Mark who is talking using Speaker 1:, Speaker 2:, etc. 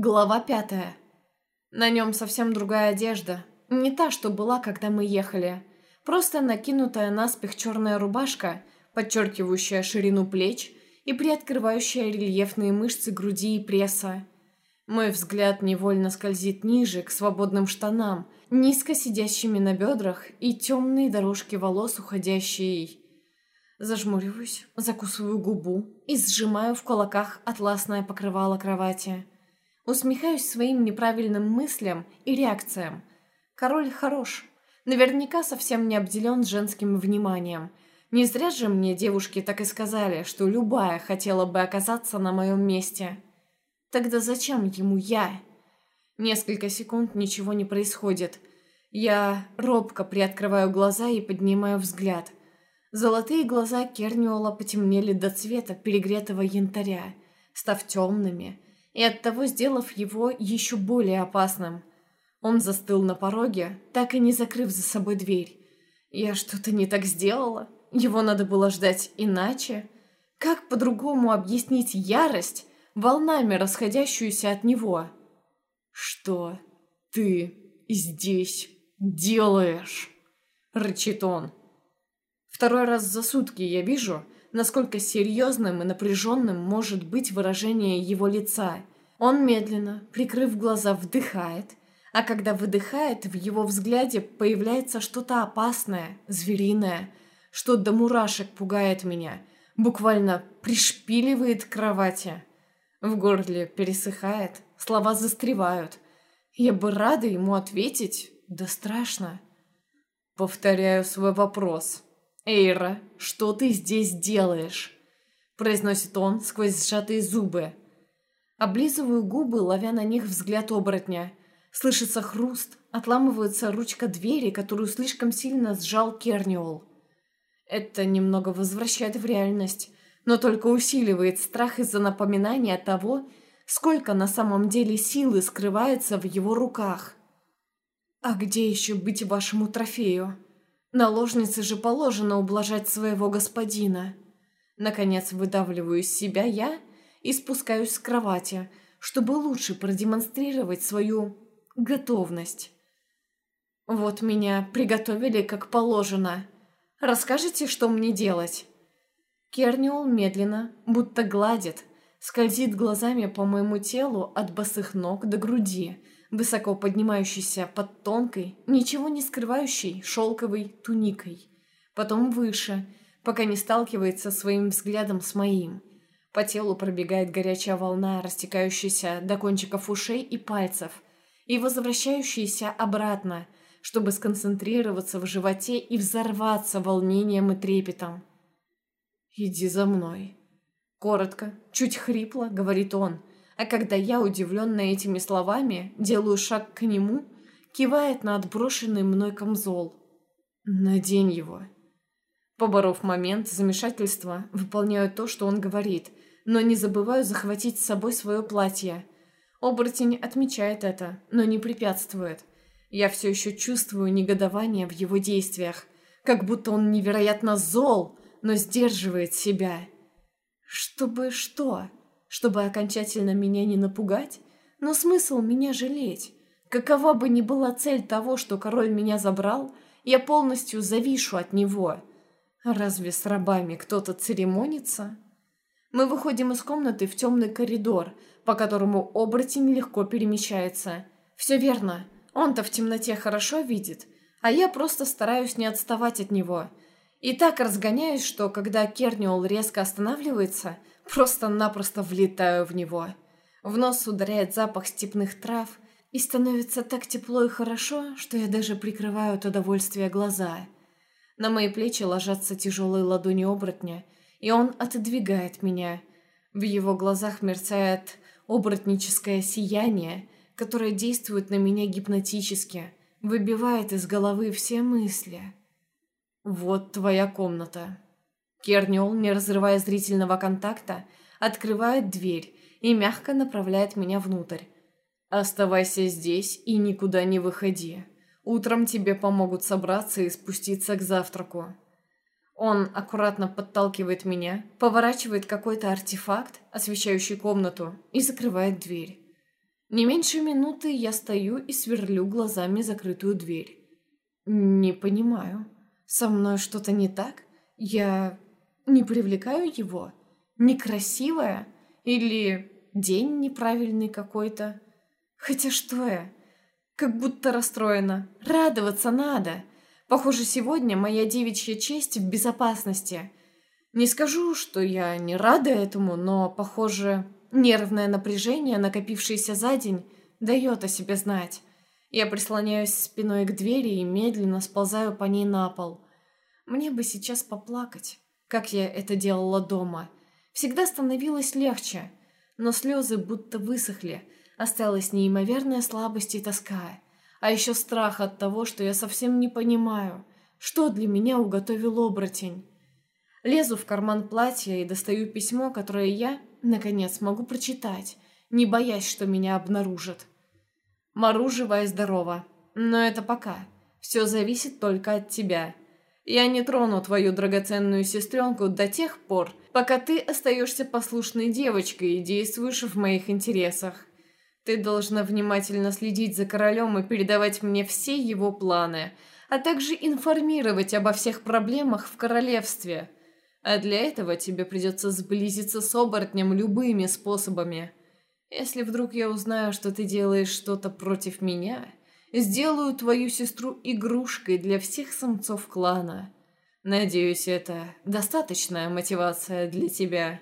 Speaker 1: Глава пятая. На нем совсем другая одежда. Не та, что была, когда мы ехали. Просто накинутая наспех черная рубашка, подчеркивающая ширину плеч и приоткрывающая рельефные мышцы груди и пресса. Мой взгляд невольно скользит ниже, к свободным штанам, низко сидящими на бедрах и темные дорожки волос, уходящие. Зажмуриваюсь, закусываю губу и сжимаю в кулаках атласное покрывало кровати. Усмехаюсь своим неправильным мыслям и реакциям. Король хорош. Наверняка совсем не обделен женским вниманием. Не зря же мне девушки так и сказали, что любая хотела бы оказаться на моем месте. Тогда зачем ему я? Несколько секунд ничего не происходит. Я робко приоткрываю глаза и поднимаю взгляд. Золотые глаза Керниола потемнели до цвета перегретого янтаря, став темными, и оттого сделав его еще более опасным. Он застыл на пороге, так и не закрыв за собой дверь. Я что-то не так сделала? Его надо было ждать иначе? Как по-другому объяснить ярость, волнами расходящуюся от него? «Что ты здесь делаешь?» — рычит он. Второй раз за сутки я вижу, насколько серьезным и напряженным может быть выражение его лица. Он медленно, прикрыв глаза, вдыхает, а когда выдыхает, в его взгляде появляется что-то опасное, звериное, что до мурашек пугает меня, буквально пришпиливает к кровати. В горле пересыхает, слова застревают. Я бы рада ему ответить, да страшно. Повторяю свой вопрос. «Эйра, что ты здесь делаешь?» Произносит он сквозь сжатые зубы. Облизываю губы, ловя на них взгляд оборотня. Слышится хруст, отламывается ручка двери, которую слишком сильно сжал Керниол. Это немного возвращает в реальность, но только усиливает страх из-за напоминания того, сколько на самом деле силы скрывается в его руках. «А где еще быть вашему трофею?» Наложнице же положено ублажать своего господина. Наконец выдавливаю из себя я и спускаюсь с кровати, чтобы лучше продемонстрировать свою готовность. Вот меня приготовили как положено. Расскажите, что мне делать? Керниол медленно, будто гладит, скользит глазами по моему телу от босых ног до груди, высоко поднимающейся под тонкой, ничего не скрывающей шелковой туникой. Потом выше, пока не сталкивается своим взглядом с моим. По телу пробегает горячая волна, растекающаяся до кончиков ушей и пальцев, и возвращающаяся обратно, чтобы сконцентрироваться в животе и взорваться волнением и трепетом. «Иди за мной». Коротко, чуть хрипло, говорит он, а когда я, удивленная этими словами, делаю шаг к нему, кивает на отброшенный мной камзол. «Надень его». Поборов момент замешательства, выполняю то, что он говорит, но не забываю захватить с собой свое платье. Оборотень отмечает это, но не препятствует. Я все еще чувствую негодование в его действиях, как будто он невероятно зол, но сдерживает себя. Чтобы что? чтобы окончательно меня не напугать, но смысл меня жалеть. Какова бы ни была цель того, что король меня забрал, я полностью завишу от него. Разве с рабами кто-то церемонится? Мы выходим из комнаты в темный коридор, по которому оборотень легко перемещается. Все верно, он-то в темноте хорошо видит, а я просто стараюсь не отставать от него. И так разгоняюсь, что когда Керниол резко останавливается – Просто-напросто влетаю в него. В нос ударяет запах степных трав, и становится так тепло и хорошо, что я даже прикрываю от удовольствия глаза. На мои плечи ложатся тяжелые ладони оборотня, и он отодвигает меня. В его глазах мерцает оборотническое сияние, которое действует на меня гипнотически, выбивает из головы все мысли. «Вот твоя комната», Керниол, не разрывая зрительного контакта, открывает дверь и мягко направляет меня внутрь. «Оставайся здесь и никуда не выходи. Утром тебе помогут собраться и спуститься к завтраку». Он аккуратно подталкивает меня, поворачивает какой-то артефакт, освещающий комнату, и закрывает дверь. Не меньше минуты я стою и сверлю глазами закрытую дверь. Не понимаю. Со мной что-то не так? Я не привлекаю его? Некрасивая? Или день неправильный какой-то? Хотя что я? Как будто расстроена. Радоваться надо. Похоже, сегодня моя девичья честь в безопасности. Не скажу, что я не рада этому, но, похоже, нервное напряжение, накопившееся за день, дает о себе знать. Я прислоняюсь спиной к двери и медленно сползаю по ней на пол. Мне бы сейчас поплакать, как я это делала дома. Всегда становилось легче, но слезы будто высохли, осталась неимоверная слабость и тоска. А еще страх от того, что я совсем не понимаю, что для меня уготовил оборотень. Лезу в карман платья и достаю письмо, которое я, наконец, могу прочитать, не боясь, что меня обнаружат. Мару жива и здорова, но это пока. Все зависит только от тебя. Я не трону твою драгоценную сестренку до тех пор, пока ты остаешься послушной девочкой и действуешь в моих интересах. Ты должна внимательно следить за королем и передавать мне все его планы, а также информировать обо всех проблемах в королевстве. А для этого тебе придется сблизиться с оборотнем любыми способами. Если вдруг я узнаю, что ты делаешь что-то против меня, сделаю твою сестру игрушкой для всех самцов клана. Надеюсь, это достаточная мотивация для тебя».